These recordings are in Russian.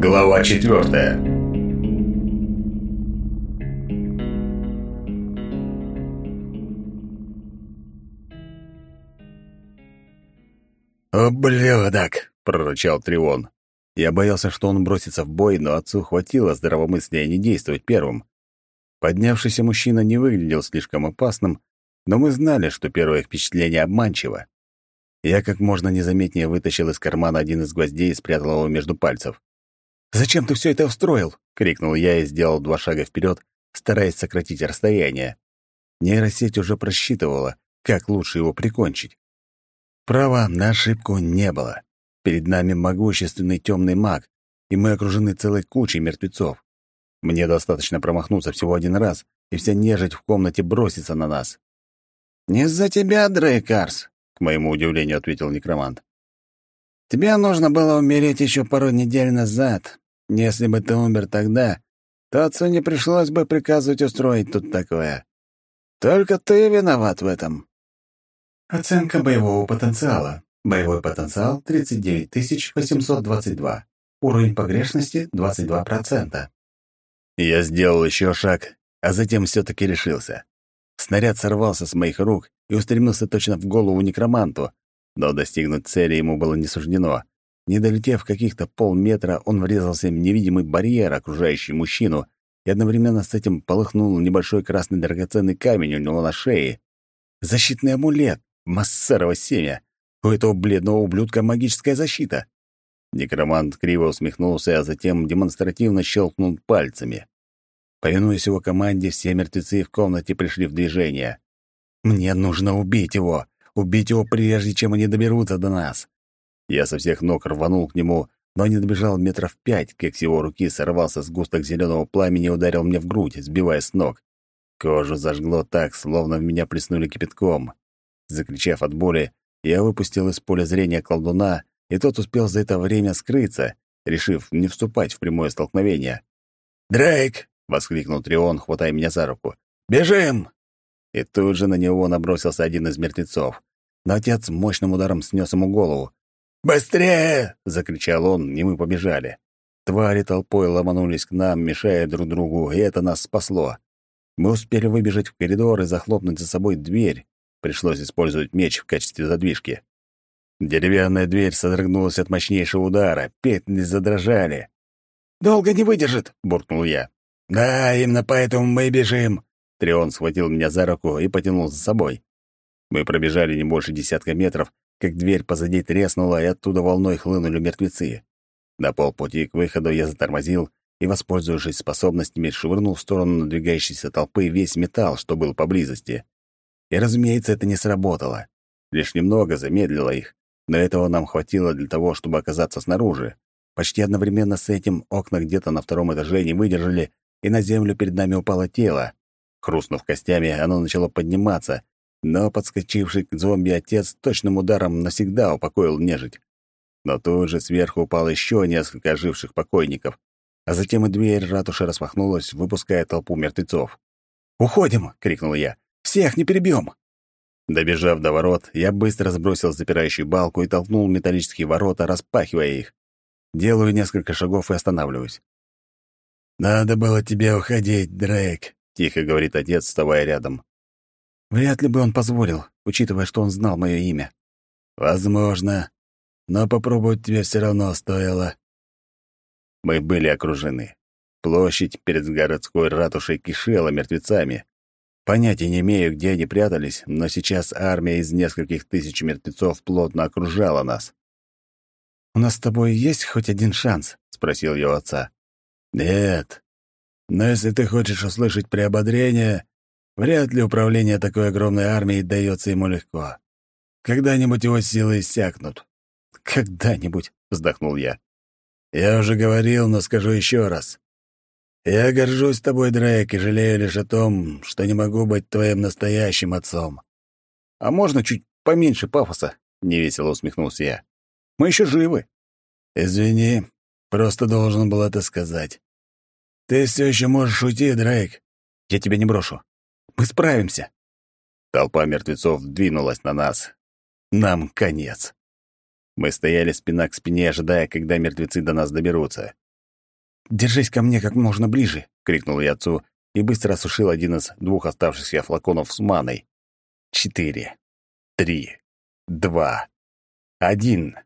Глава 4 Обледок! — прорычал Трион. Я боялся, что он бросится в бой, но отцу хватило здравомыслия не действовать первым. Поднявшийся мужчина не выглядел слишком опасным, но мы знали, что первое впечатление обманчиво. Я как можно незаметнее вытащил из кармана один из гвоздей и спрятал его между пальцев. «Зачем ты все это устроил?» — крикнул я и сделал два шага вперед, стараясь сократить расстояние. Нейросеть уже просчитывала, как лучше его прикончить. Права на ошибку не было. Перед нами могущественный темный маг, и мы окружены целой кучей мертвецов. Мне достаточно промахнуться всего один раз, и вся нежить в комнате бросится на нас. «Не за тебя, Дрейкарс», — к моему удивлению ответил некромант. Тебе нужно было умереть еще пару недель назад. Если бы ты умер тогда, то отцу не пришлось бы приказывать устроить тут такое. Только ты виноват в этом». Оценка боевого потенциала. Боевой потенциал 39822. Уровень погрешности 22%. Я сделал еще шаг, а затем все-таки решился. Снаряд сорвался с моих рук и устремился точно в голову некроманту, но достигнуть цели ему было не суждено. Не долетев каких-то полметра, он врезался в невидимый барьер, окружающий мужчину, и одновременно с этим полыхнул небольшой красный драгоценный камень у него на шее. Защитный амулет! массерова семя! У этого бледного ублюдка магическая защита! Некромант криво усмехнулся, а затем демонстративно щелкнул пальцами. Повинуясь его команде, все мертвецы в комнате пришли в движение. «Мне нужно убить его! Убить его прежде, чем они доберутся до нас. Я со всех ног рванул к нему, но не добежал метров пять, как с его руки сорвался с сгусток зеленого пламени и ударил мне в грудь, сбивая с ног. Кожу зажгло так, словно в меня плеснули кипятком. Закричав от боли, я выпустил из поля зрения колдуна, и тот успел за это время скрыться, решив не вступать в прямое столкновение. «Дрейк!» — воскликнул Трион, хватая меня за руку. «Бежим!» И тут же на него набросился один из мертвецов но отец мощным ударом снес ему голову. «Быстрее!» — закричал он, и мы побежали. Твари толпой ломанулись к нам, мешая друг другу, и это нас спасло. Мы успели выбежать в коридор и захлопнуть за собой дверь. Пришлось использовать меч в качестве задвижки. Деревянная дверь содрогнулась от мощнейшего удара, петли задрожали. «Долго не выдержит!» — буркнул я. «Да, именно поэтому мы бежим!» Трион схватил меня за руку и потянул за собой. Мы пробежали не больше десятка метров, как дверь позади треснула, и оттуда волной хлынули мертвецы. На полпути к выходу я затормозил и, воспользовавшись способностями, швырнул в сторону надвигающейся толпы весь металл, что был поблизости. И, разумеется, это не сработало. Лишь немного замедлило их, но этого нам хватило для того, чтобы оказаться снаружи. Почти одновременно с этим окна где-то на втором этаже не выдержали, и на землю перед нами упало тело. Хрустнув костями, оно начало подниматься, но подскочивший к зомби отец точным ударом навсегда упокоил нежить. Но тут же сверху упало еще несколько оживших покойников, а затем и дверь ратуши распахнулась, выпуская толпу мертвецов. «Уходим!» — крикнул я. «Всех не перебьем!» Добежав до ворот, я быстро сбросил запирающую балку и толкнул металлические ворота, распахивая их. Делаю несколько шагов и останавливаюсь. «Надо было тебе уходить, Дрейк», — тихо говорит отец, вставая рядом. Вряд ли бы он позволил, учитывая, что он знал мое имя. Возможно, но попробовать тебе все равно стоило. Мы были окружены. Площадь перед городской ратушей кишела мертвецами. Понятия не имею, где они прятались, но сейчас армия из нескольких тысяч мертвецов плотно окружала нас. «У нас с тобой есть хоть один шанс?» — спросил я отца. «Нет. Но если ты хочешь услышать приободрение, Вряд ли управление такой огромной армией дается ему легко. Когда-нибудь его силы иссякнут. Когда-нибудь, вздохнул я. Я уже говорил, но скажу еще раз. Я горжусь тобой, Дрейк, и жалею лишь о том, что не могу быть твоим настоящим отцом. А можно чуть поменьше пафоса? Невесело усмехнулся я. Мы еще живы. Извини, просто должен был это сказать. Ты все еще можешь уйти, Дрейк. Я тебя не брошу. Мы справимся!» Толпа мертвецов двинулась на нас. Нам конец. Мы стояли спина к спине, ожидая, когда мертвецы до нас доберутся. «Держись ко мне как можно ближе!» — крикнул я отцу и быстро осушил один из двух оставшихся флаконов с маной. Четыре, три, два, один.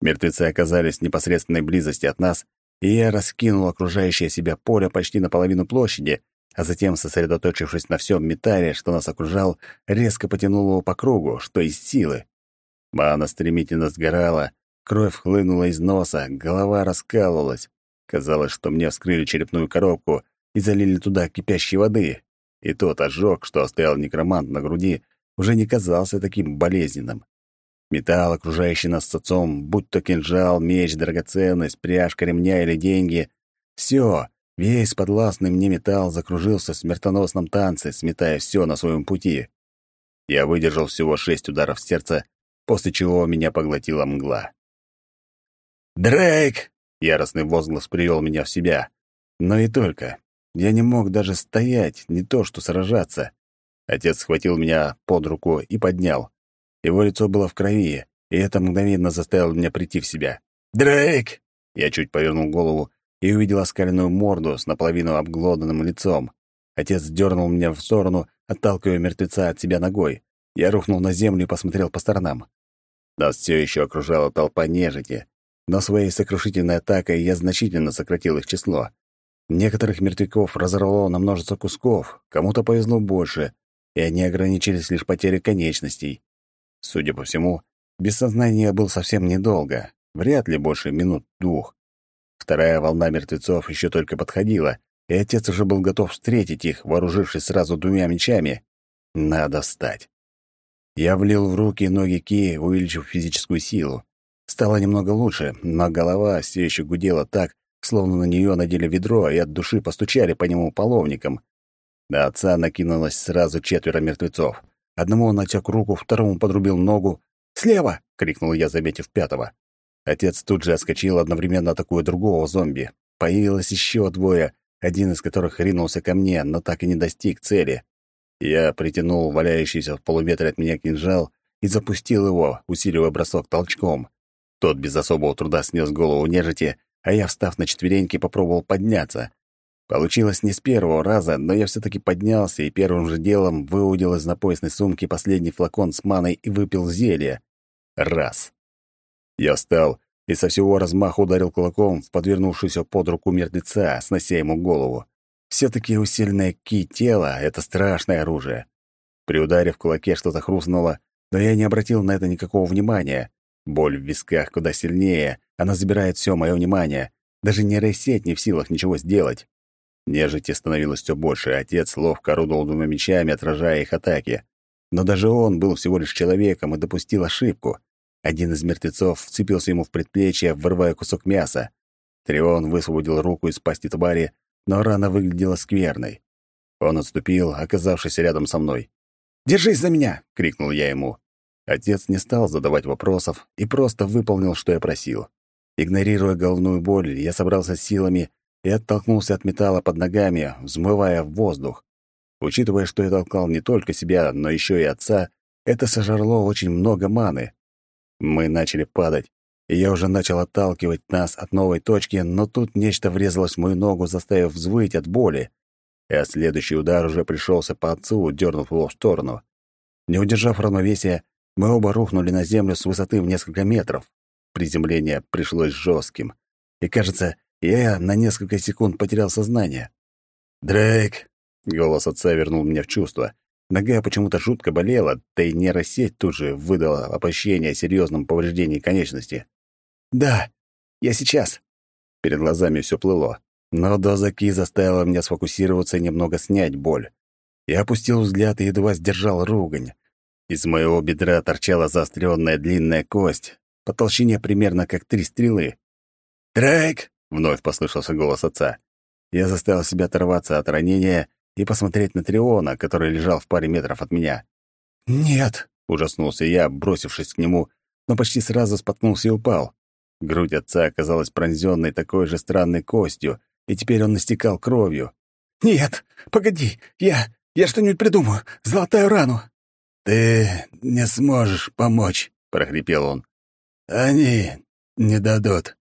Мертвецы оказались в непосредственной близости от нас, и я раскинул окружающее себя поле почти наполовину площади, а затем, сосредоточившись на всем металле, что нас окружал, резко потянул его по кругу, что из силы. Мана стремительно сгорала, кровь хлынула из носа, голова раскалывалась. Казалось, что мне вскрыли черепную коробку и залили туда кипящей воды. И тот ожог, что оставил некромант на груди, уже не казался таким болезненным. Металл, окружающий нас с отцом, будь то кинжал, меч, драгоценность, пряжка ремня или деньги — все Весь подвластный мне металл закружился в смертоносном танце, сметая все на своем пути. Я выдержал всего шесть ударов сердца, после чего меня поглотила мгла. «Дрейк!» — яростный возглас привел меня в себя. Но и только. Я не мог даже стоять, не то что сражаться. Отец схватил меня под руку и поднял. Его лицо было в крови, и это мгновенно заставило меня прийти в себя. «Дрейк!» Я чуть повернул голову и увидел оскаленную морду с наполовину обглоданным лицом. Отец дернул меня в сторону, отталкивая мертвеца от себя ногой. Я рухнул на землю и посмотрел по сторонам. Нас все еще окружала толпа нежити, но своей сокрушительной атакой я значительно сократил их число. Некоторых мертвяков разорвало на множество кусков, кому-то повезло больше, и они ограничились лишь потерей конечностей. Судя по всему, без сознания был совсем недолго, вряд ли больше минут-двух. Вторая волна мертвецов еще только подходила, и отец уже был готов встретить их, вооружившись сразу двумя мечами. Надо встать. Я влил в руки и ноги Ки, увеличив физическую силу. Стало немного лучше, но голова все еще гудела так, словно на нее надели ведро и от души постучали по нему половником. На отца накинулось сразу четверо мертвецов. Одному он отек руку, второму подрубил ногу. «Слева!» — крикнул я, заметив пятого. Отец тут же отскочил, одновременно атакуя другого зомби. Появилось еще двое, один из которых ринулся ко мне, но так и не достиг цели. Я притянул валяющийся в полуметре от меня кинжал и запустил его, усиливая бросок толчком. Тот без особого труда снес голову нежити, а я, встав на четвереньки, попробовал подняться. Получилось не с первого раза, но я все таки поднялся и первым же делом выудил из напоясной сумки последний флакон с маной и выпил зелье. Раз. Я встал и со всего размаха ударил кулаком в подвернувшуюся под руку мертвеца, снося ему голову. все таки усиленное ки тело — это страшное оружие. При ударе в кулаке что-то хрустнуло, но я не обратил на это никакого внимания. Боль в висках куда сильнее, она забирает все мое внимание. Даже нейросеть не в силах ничего сделать. Нежити становилось все больше, отец ловко орудовал двумя мечами, отражая их атаки. Но даже он был всего лишь человеком и допустил ошибку. Один из мертвецов вцепился ему в предплечье, вырывая кусок мяса. Трион высвободил руку из пасти твари, но рана выглядела скверной. Он отступил, оказавшись рядом со мной. «Держись за меня!» — крикнул я ему. Отец не стал задавать вопросов и просто выполнил, что я просил. Игнорируя головную боль, я собрался с силами и оттолкнулся от металла под ногами, взмывая в воздух. Учитывая, что я толкал не только себя, но еще и отца, это сожрало очень много маны. Мы начали падать, и я уже начал отталкивать нас от новой точки, но тут нечто врезалось в мою ногу, заставив взвыть от боли. А следующий удар уже пришелся по отцу, дернув его в сторону. Не удержав равновесия, мы оба рухнули на землю с высоты в несколько метров. Приземление пришлось жестким. И, кажется, я на несколько секунд потерял сознание. «Дрейк!» — голос отца вернул меня в чувство — Нога почему-то жутко болела, да и нейросеть тут же выдала оповещение о серьезном повреждении конечности. «Да, я сейчас!» Перед глазами все плыло, но доза ки заставила меня сфокусироваться и немного снять боль. Я опустил взгляд и едва сдержал ругань. Из моего бедра торчала заостренная длинная кость, по толщине примерно как три стрелы. «Дрейк!» — вновь послышался голос отца. Я заставил себя оторваться от ранения и посмотреть на Триона, который лежал в паре метров от меня. «Нет!» — ужаснулся я, бросившись к нему, но почти сразу споткнулся и упал. Грудь отца оказалась пронзенной такой же странной костью, и теперь он настекал кровью. «Нет! Погоди! Я... Я что-нибудь придумаю! Золотаю рану!» «Ты не сможешь помочь!» — прохрипел он. «Они не дадут!»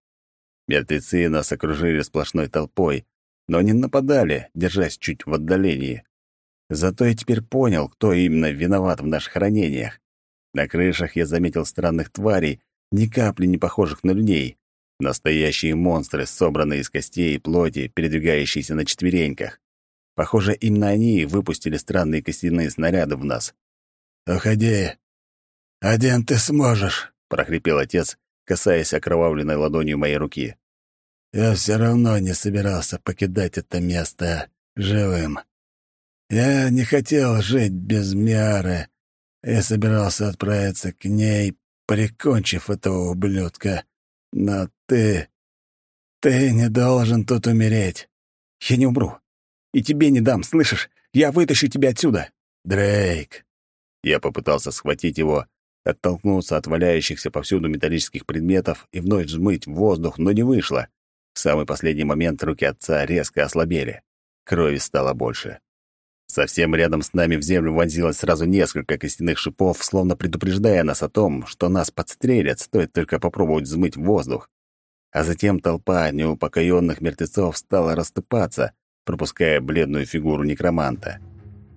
Мертвецы нас окружили сплошной толпой, но не нападали, держась чуть в отдалении. Зато я теперь понял, кто именно виноват в наших ранениях. На крышах я заметил странных тварей, ни капли не похожих на людей. Настоящие монстры, собранные из костей и плоти, передвигающиеся на четвереньках. Похоже, именно они выпустили странные костяные снаряды в нас. «Уходи! Один ты сможешь!» — прохрипел отец, касаясь окровавленной ладонью моей руки. Я все равно не собирался покидать это место живым. Я не хотел жить без Миары. Я собирался отправиться к ней, прикончив этого ублюдка. Но ты... Ты не должен тут умереть. Я не умру. И тебе не дам, слышишь? Я вытащу тебя отсюда. Дрейк. Я попытался схватить его, оттолкнуться от валяющихся повсюду металлических предметов и вновь взмыть в воздух, но не вышло. В самый последний момент руки отца резко ослабели. Крови стало больше. Совсем рядом с нами в землю вонзилось сразу несколько костяных шипов, словно предупреждая нас о том, что нас подстрелят, стоит только попробовать взмыть воздух. А затем толпа неупокоенных мертвецов стала расступаться, пропуская бледную фигуру некроманта.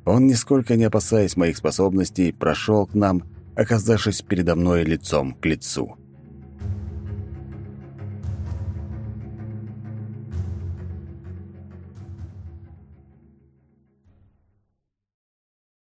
Он, нисколько не опасаясь моих способностей, прошел к нам, оказавшись передо мной лицом к лицу.